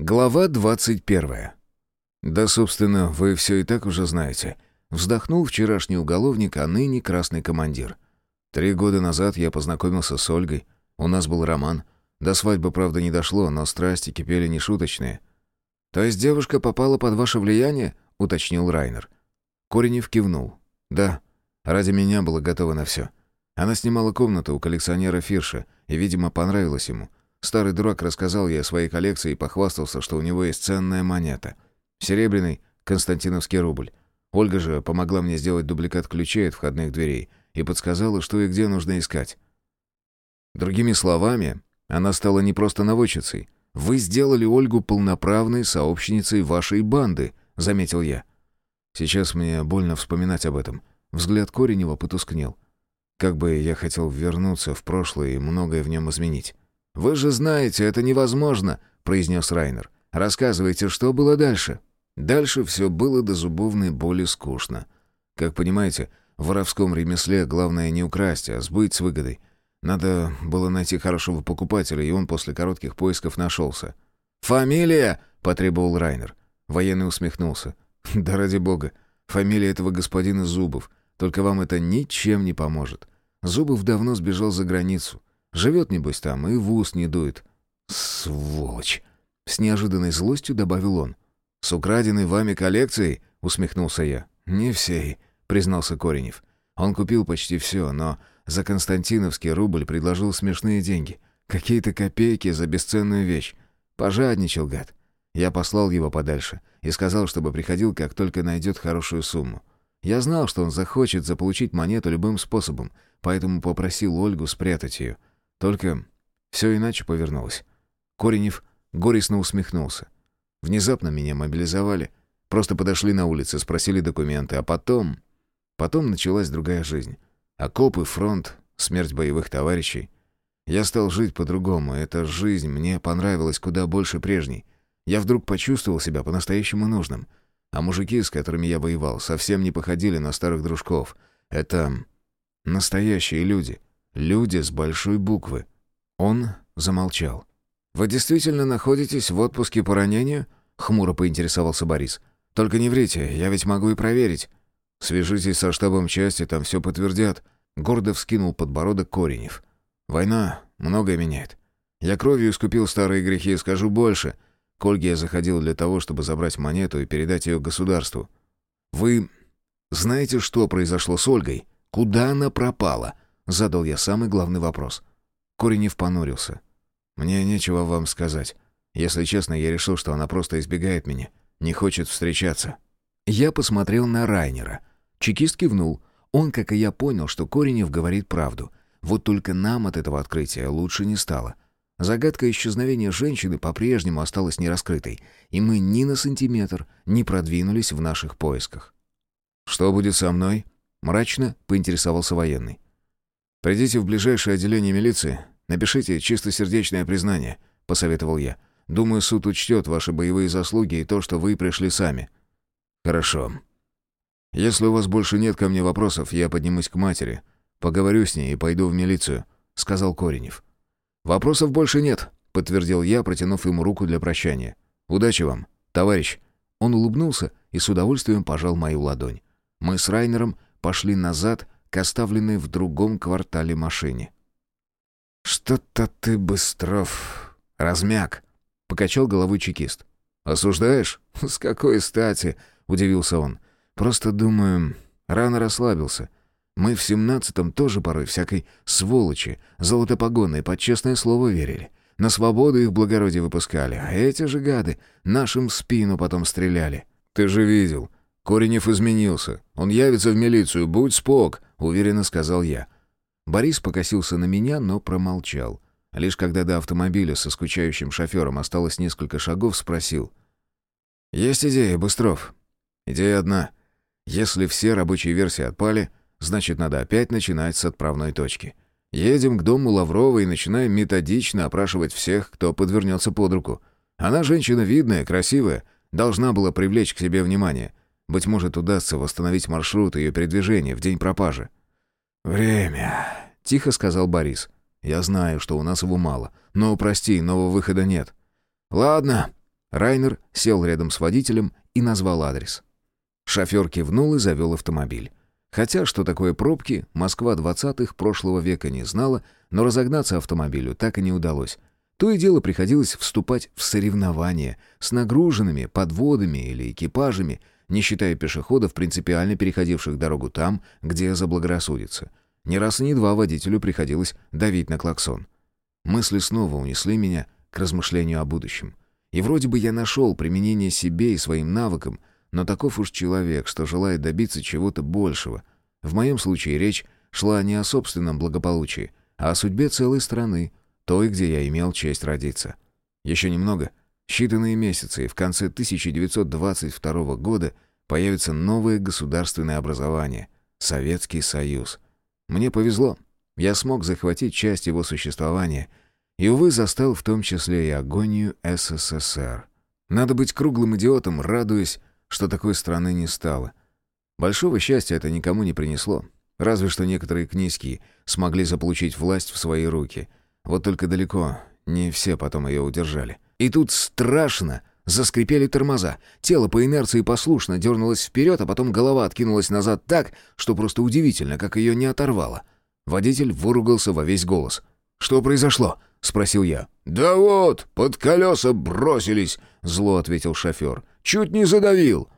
Глава 21. Да, собственно, вы все и так уже знаете. Вздохнул вчерашний уголовник, а ныне красный командир. Три года назад я познакомился с Ольгой. У нас был роман. До свадьбы, правда, не дошло, но страсти кипели нешуточные. «То есть девушка попала под ваше влияние?» — уточнил Райнер. Коренев кивнул. «Да, ради меня было готово на все. Она снимала комнату у коллекционера Фирша, и, видимо, понравилось ему. Старый дурак рассказал ей о своей коллекции и похвастался, что у него есть ценная монета. Серебряный константиновский рубль. Ольга же помогла мне сделать дубликат ключей от входных дверей и подсказала, что и где нужно искать. Другими словами, она стала не просто наводчицей. «Вы сделали Ольгу полноправной сообщницей вашей банды», — заметил я. Сейчас мне больно вспоминать об этом. Взгляд Коренева потускнел. Как бы я хотел вернуться в прошлое и многое в нем изменить. «Вы же знаете, это невозможно», — произнес Райнер. «Рассказывайте, что было дальше?» Дальше все было до зубовной боли скучно. Как понимаете, в воровском ремесле главное не украсть, а сбыть с выгодой. Надо было найти хорошего покупателя, и он после коротких поисков нашелся. «Фамилия!» — потребовал Райнер. Военный усмехнулся. «Да ради бога, фамилия этого господина Зубов. Только вам это ничем не поможет. Зубов давно сбежал за границу. Живет, небось, там и в ус не дует. Сволочь! С неожиданной злостью добавил он. С украденной вами коллекцией? Усмехнулся я. Не всей, признался Коренев. Он купил почти все, но за константиновский рубль предложил смешные деньги. Какие-то копейки за бесценную вещь. Пожадничал, гад. Я послал его подальше и сказал, чтобы приходил, как только найдет хорошую сумму. Я знал, что он захочет заполучить монету любым способом, поэтому попросил Ольгу спрятать ее. Только все иначе повернулось. Коренев горестно усмехнулся. Внезапно меня мобилизовали. Просто подошли на улице, спросили документы, а потом... Потом началась другая жизнь. Окопы, фронт, смерть боевых товарищей. Я стал жить по-другому, эта жизнь мне понравилась куда больше прежней. Я вдруг почувствовал себя по-настоящему нужным. А мужики, с которыми я воевал, совсем не походили на старых дружков. Это настоящие люди. Люди с большой буквы. Он замолчал. «Вы действительно находитесь в отпуске по ранению?» — хмуро поинтересовался Борис. «Только не врите, я ведь могу и проверить». «Свяжитесь со штабом части, там все подтвердят». Гордо вскинул подбородок Коренев. «Война многое меняет. Я кровью искупил старые грехи и скажу больше. К Ольге я заходил для того, чтобы забрать монету и передать ее государству. Вы знаете, что произошло с Ольгой? Куда она пропала?» Задал я самый главный вопрос. Коренев понурился. «Мне нечего вам сказать. Если честно, я решил, что она просто избегает меня, не хочет встречаться». Я посмотрел на Райнера. Чекист кивнул. Он, как и я, понял, что Коренев говорит правду. Вот только нам от этого открытия лучше не стало. Загадка исчезновения женщины по-прежнему осталась нераскрытой, и мы ни на сантиметр не продвинулись в наших поисках. «Что будет со мной?» — мрачно поинтересовался военный. «Придите в ближайшее отделение милиции, напишите чистосердечное признание», — посоветовал я. «Думаю, суд учтет ваши боевые заслуги и то, что вы пришли сами». «Хорошо. Если у вас больше нет ко мне вопросов, я поднимусь к матери, поговорю с ней и пойду в милицию», — сказал Коренев. «Вопросов больше нет», — подтвердил я, протянув ему руку для прощания. «Удачи вам, товарищ». Он улыбнулся и с удовольствием пожал мою ладонь. Мы с Райнером пошли назад к оставленной в другом квартале машине. «Что-то ты, Быстров, размяк», — покачал головой чекист. «Осуждаешь? С какой стати?» — удивился он. «Просто думаю, рано расслабился. Мы в семнадцатом тоже порой всякой сволочи, золотопогонной, под честное слово верили. На свободу их благородие выпускали, а эти же гады нашим в спину потом стреляли. Ты же видел, Коренев изменился. Он явится в милицию, будь спок уверенно сказал я. Борис покосился на меня, но промолчал. Лишь когда до автомобиля со скучающим шофером осталось несколько шагов, спросил. «Есть идея, Быстров?» «Идея одна. Если все рабочие версии отпали, значит, надо опять начинать с отправной точки. Едем к дому Лаврова и начинаем методично опрашивать всех, кто подвернется под руку. Она женщина видная, красивая, должна была привлечь к себе внимание. Быть может, удастся восстановить маршрут ее передвижения в день пропажи. «Время», — тихо сказал Борис. «Я знаю, что у нас его мало. Но, прости, нового выхода нет». «Ладно». Райнер сел рядом с водителем и назвал адрес. Шофер кивнул и завел автомобиль. Хотя, что такое пробки, Москва 20-х прошлого века не знала, но разогнаться автомобилю так и не удалось. То и дело приходилось вступать в соревнования с нагруженными подводами или экипажами, не считая пешеходов, принципиально переходивших дорогу там, где заблагорассудится. Ни раз и ни два водителю приходилось давить на клаксон. Мысли снова унесли меня к размышлению о будущем. И вроде бы я нашел применение себе и своим навыкам, но таков уж человек, что желает добиться чего-то большего. В моем случае речь шла не о собственном благополучии, а о судьбе целой страны, той, где я имел честь родиться. Еще немного, считанные месяцы, и в конце 1922 года появится новое государственное образование — Советский Союз. Мне повезло. Я смог захватить часть его существования — и, увы, застал в том числе и агонию СССР. Надо быть круглым идиотом, радуясь, что такой страны не стало. Большого счастья это никому не принесло. Разве что некоторые князьки смогли заполучить власть в свои руки. Вот только далеко не все потом ее удержали. И тут страшно заскрипели тормоза. Тело по инерции послушно дернулось вперед, а потом голова откинулась назад так, что просто удивительно, как ее не оторвало. Водитель выругался во весь голос. «Что произошло?» — спросил я. «Да вот, под колеса бросились», — зло ответил шофер. «Чуть не задавил».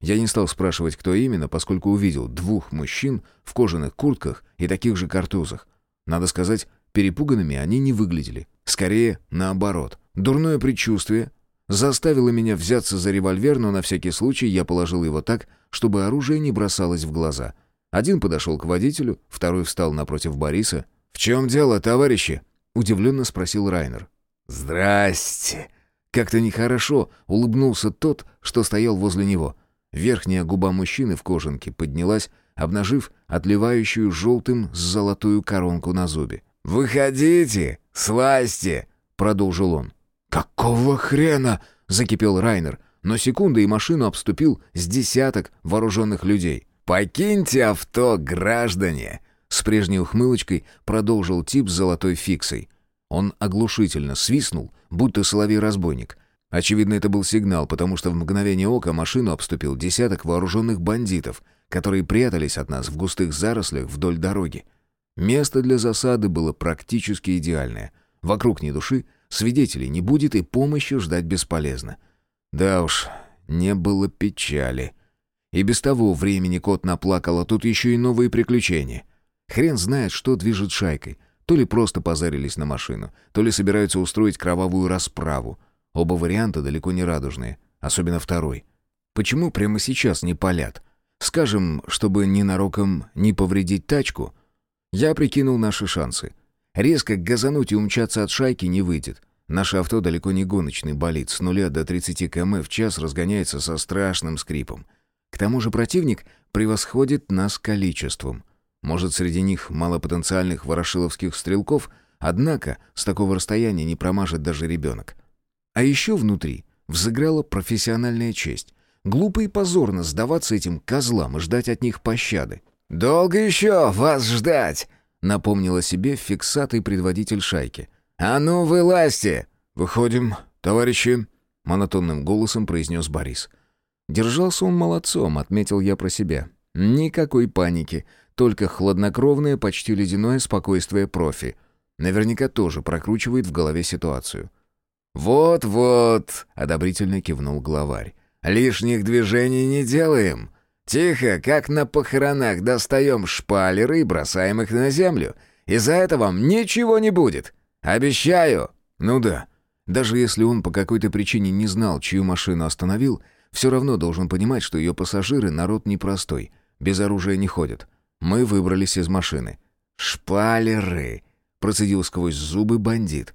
Я не стал спрашивать, кто именно, поскольку увидел двух мужчин в кожаных куртках и таких же картузах. Надо сказать, перепуганными они не выглядели. Скорее, наоборот. Дурное предчувствие заставило меня взяться за револьвер, но на всякий случай я положил его так, чтобы оружие не бросалось в глаза. Один подошел к водителю, второй встал напротив Бориса. «В чем дело, товарищи?» Удивленно спросил Райнер. «Здрасте!» Как-то нехорошо улыбнулся тот, что стоял возле него. Верхняя губа мужчины в кожанке поднялась, обнажив отливающую желтым с золотую коронку на зубе. «Выходите! Сласьте!» — продолжил он. «Какого хрена?» — закипел Райнер, но секунды и машину обступил с десяток вооруженных людей. «Покиньте авто, граждане! С прежней ухмылочкой продолжил тип с золотой фиксой. Он оглушительно свистнул, будто соловей-разбойник. Очевидно, это был сигнал, потому что в мгновение ока машину обступил десяток вооруженных бандитов, которые прятались от нас в густых зарослях вдоль дороги. Место для засады было практически идеальное. Вокруг ни души, свидетелей не будет и помощи ждать бесполезно. Да уж, не было печали. И без того времени кот наплакал, а тут еще и новые приключения — Хрен знает, что движет шайкой. То ли просто позарились на машину, то ли собираются устроить кровавую расправу. Оба варианта далеко не радужные, особенно второй. Почему прямо сейчас не палят? Скажем, чтобы ненароком не повредить тачку? Я прикинул наши шансы. Резко газануть и умчаться от шайки не выйдет. Наше авто далеко не гоночный болид, с нуля до 30 км в час разгоняется со страшным скрипом. К тому же противник превосходит нас количеством — может, среди них мало потенциальных ворошиловских стрелков, однако с такого расстояния не промажет даже ребенок. А еще внутри взыграла профессиональная честь. Глупо и позорно сдаваться этим козлам и ждать от них пощады. «Долго еще вас ждать?» — напомнила себе фиксатый предводитель шайки. «А ну, вылазьте!» «Выходим, товарищи!» — монотонным голосом произнес Борис. Держался он молодцом, отметил я про себя. Никакой паники, только хладнокровное, почти ледяное спокойствие профи. Наверняка тоже прокручивает в голове ситуацию. «Вот-вот», — одобрительно кивнул главарь. «Лишних движений не делаем. Тихо, как на похоронах, достаем шпалеры и бросаем их на землю. И за это вам ничего не будет. Обещаю!» «Ну да. Даже если он по какой-то причине не знал, чью машину остановил, все равно должен понимать, что ее пассажиры — народ непростой, без оружия не ходят. Мы выбрались из машины. «Шпалеры!» — процедил сквозь зубы бандит.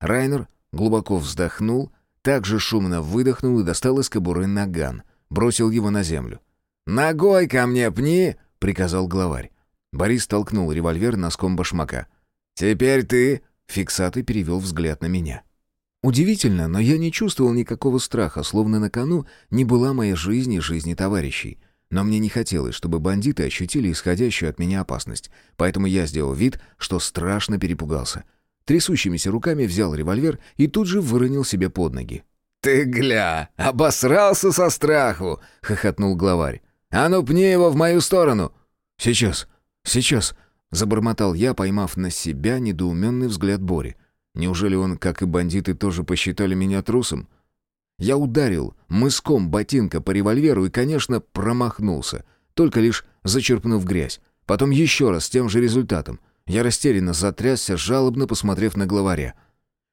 Райнер глубоко вздохнул, также шумно выдохнул и достал из кобуры наган. Бросил его на землю. «Ногой ко мне пни!» — приказал главарь. Борис толкнул револьвер носком башмака. «Теперь ты...» — фиксатый перевел взгляд на меня. Удивительно, но я не чувствовал никакого страха, словно на кону не была моя жизнь и жизни товарищей. Но мне не хотелось, чтобы бандиты ощутили исходящую от меня опасность, поэтому я сделал вид, что страшно перепугался. Трясущимися руками взял револьвер и тут же выронил себе под ноги. «Ты гля, обосрался со страху!» — хохотнул главарь. «А ну пни его в мою сторону!» «Сейчас, сейчас!» — забормотал я, поймав на себя недоуменный взгляд Бори. «Неужели он, как и бандиты, тоже посчитали меня трусом?» Я ударил мыском ботинка по револьверу и, конечно, промахнулся, только лишь зачерпнув грязь. Потом еще раз с тем же результатом. Я растерянно затрясся, жалобно посмотрев на главаря.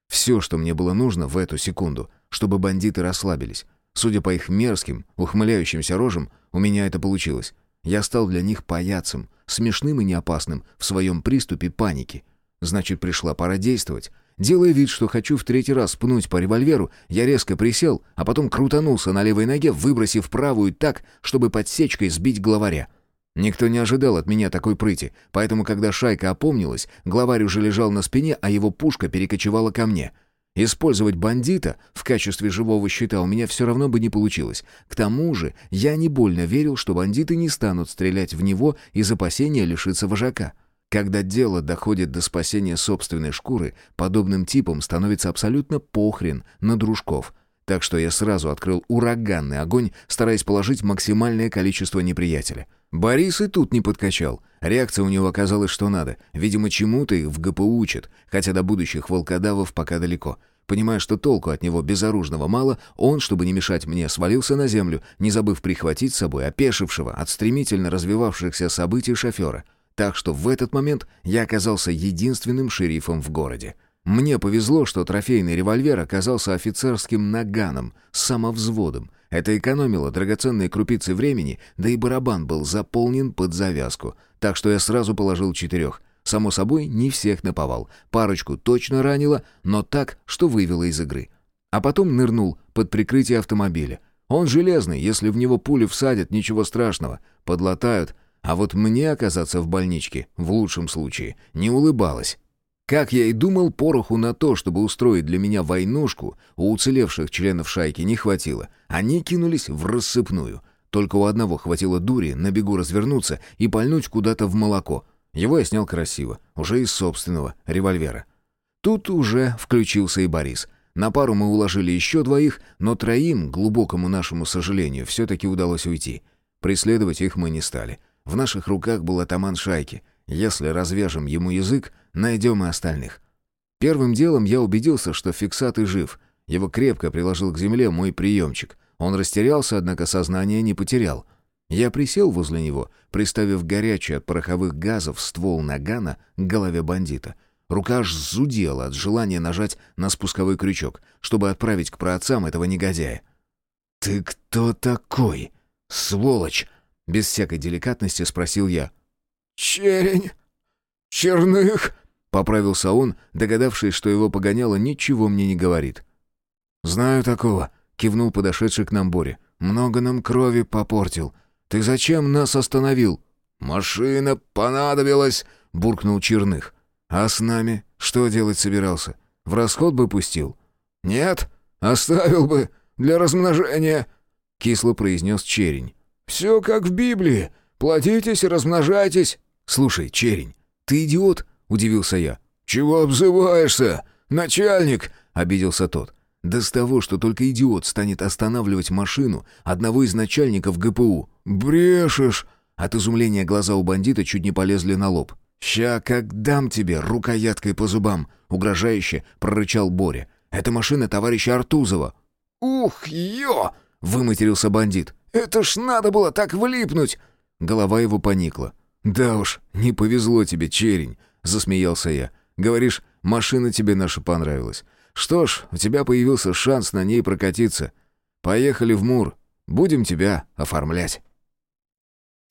Все, что мне было нужно в эту секунду, чтобы бандиты расслабились. Судя по их мерзким, ухмыляющимся рожам, у меня это получилось. Я стал для них паяцем, смешным и неопасным в своем приступе паники. Значит, пришла пора действовать. Делая вид, что хочу в третий раз пнуть по револьверу, я резко присел, а потом крутанулся на левой ноге, выбросив правую так, чтобы подсечкой сбить главаря. Никто не ожидал от меня такой прыти, поэтому, когда шайка опомнилась, главарь уже лежал на спине, а его пушка перекочевала ко мне. Использовать бандита в качестве живого щита у меня все равно бы не получилось. К тому же я не больно верил, что бандиты не станут стрелять в него из опасения лишиться вожака. Когда дело доходит до спасения собственной шкуры, подобным типом становится абсолютно похрен на дружков — так что я сразу открыл ураганный огонь, стараясь положить максимальное количество неприятеля. Борис и тут не подкачал. Реакция у него оказалась что надо. Видимо, чему-то их в ГПУ учат, хотя до будущих волкодавов пока далеко. Понимая, что толку от него безоружного мало, он, чтобы не мешать мне, свалился на землю, не забыв прихватить с собой опешившего от стремительно развивавшихся событий шофера. Так что в этот момент я оказался единственным шерифом в городе. Мне повезло, что трофейный револьвер оказался офицерским наганом самовзводом. Это экономило драгоценные крупицы времени, да и барабан был заполнен под завязку. Так что я сразу положил четырех. Само собой, не всех наповал. Парочку точно ранило, но так, что вывело из игры. А потом нырнул под прикрытие автомобиля. Он железный, если в него пули всадят, ничего страшного. Подлатают. А вот мне оказаться в больничке, в лучшем случае, не улыбалось. Как я и думал, пороху на то, чтобы устроить для меня войнушку, у уцелевших членов шайки не хватило. Они кинулись в рассыпную. Только у одного хватило дури на бегу развернуться и пальнуть куда-то в молоко. Его я снял красиво, уже из собственного револьвера. Тут уже включился и Борис. На пару мы уложили еще двоих, но троим, глубокому нашему сожалению, все-таки удалось уйти. Преследовать их мы не стали. В наших руках был атаман шайки — если развяжем ему язык, найдем и остальных. Первым делом я убедился, что фиксатый жив. Его крепко приложил к земле мой приемчик. Он растерялся, однако сознание не потерял. Я присел возле него, приставив горячий от пороховых газов ствол нагана к голове бандита. Рука аж зудела от желания нажать на спусковой крючок, чтобы отправить к праотцам этого негодяя. «Ты кто такой? Сволочь!» Без всякой деликатности спросил я. «Черень! Черных!» — поправился он, догадавшись, что его погоняло ничего мне не говорит. «Знаю такого», — кивнул подошедший к нам Боря. «Много нам крови попортил. Ты зачем нас остановил?» «Машина понадобилась», — буркнул Черных. «А с нами что делать собирался? В расход бы пустил?» «Нет, оставил бы для размножения», — кисло произнес Черень. «Все как в Библии. Плодитесь и размножайтесь». «Слушай, черень, ты идиот?» — удивился я. «Чего обзываешься? Начальник!» — обиделся тот. «Да с того, что только идиот станет останавливать машину одного из начальников ГПУ». «Брешешь!» От изумления глаза у бандита чуть не полезли на лоб. «Ща как дам тебе рукояткой по зубам!» — угрожающе прорычал Боря. «Это машина товарища Артузова». «Ух, ё!» — выматерился бандит. «Это ж надо было так влипнуть!» Голова его поникла. «Да уж, не повезло тебе, черень», — засмеялся я. «Говоришь, машина тебе наша понравилась. Что ж, у тебя появился шанс на ней прокатиться. Поехали в Мур, будем тебя оформлять».